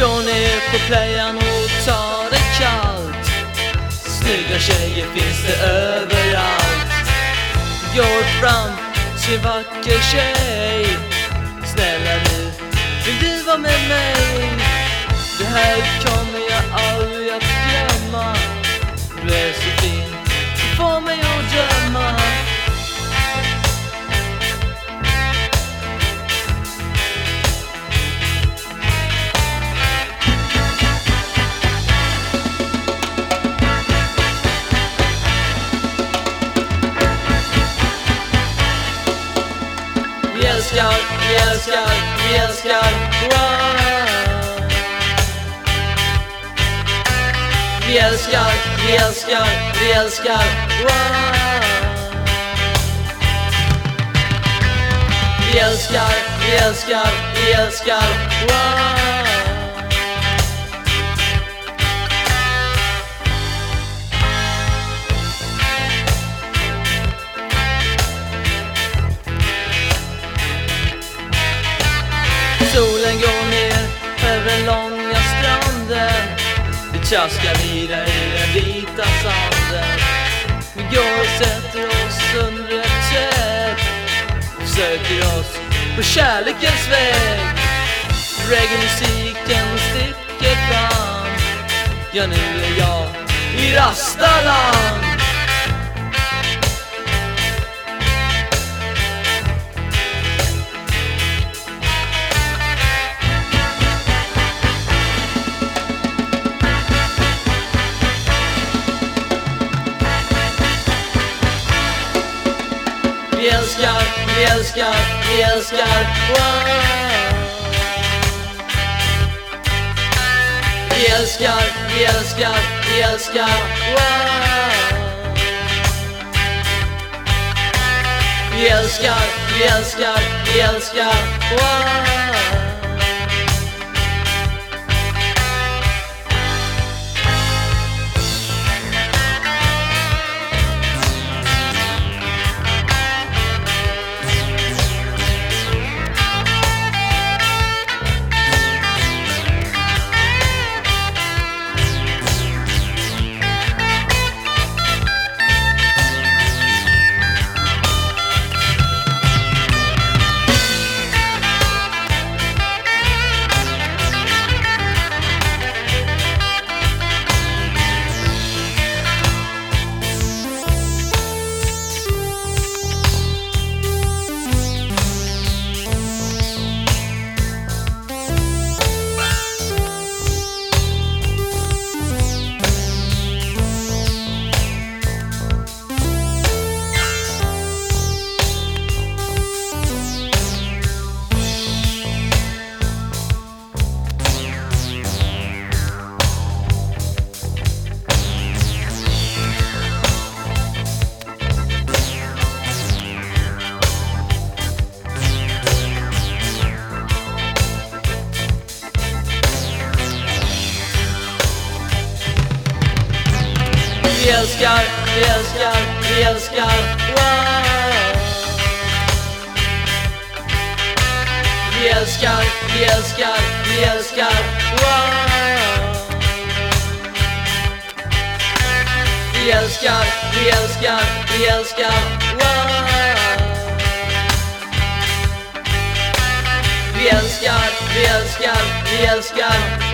Går ner på playan och tar det kallt? Snygga tjejer finns det överallt. Går fram till en vacker tjej. Snälla du, vill du vara med mig? Det här kommer älskar, vi älskar, vi älskar wow. Vi älskar, vi älskar, vi älskar wow. Vi älskar, vi älskar, vi älskar wow. Långa stranden. Vi traskar vidare i den vita sanden. Vi går och sätter oss under ett träd. Och söker oss på kärlekens väg. Reggae-musiken sticker fram. Ja, nu är jag i Rastaland. Vi älskar, vi älskar, vi älskar wow. Vi älskar, vi älskar, vi älskar wow. Vi älskar, vi älskar, vi älskar wow. Älskar, vi älskar, vi älskar wow. Vi älskar, vi älskar, vi älskar wow. Vi älskar, vi älskar, vi älskar wow. Vi älskar, vi älskar, vi älskar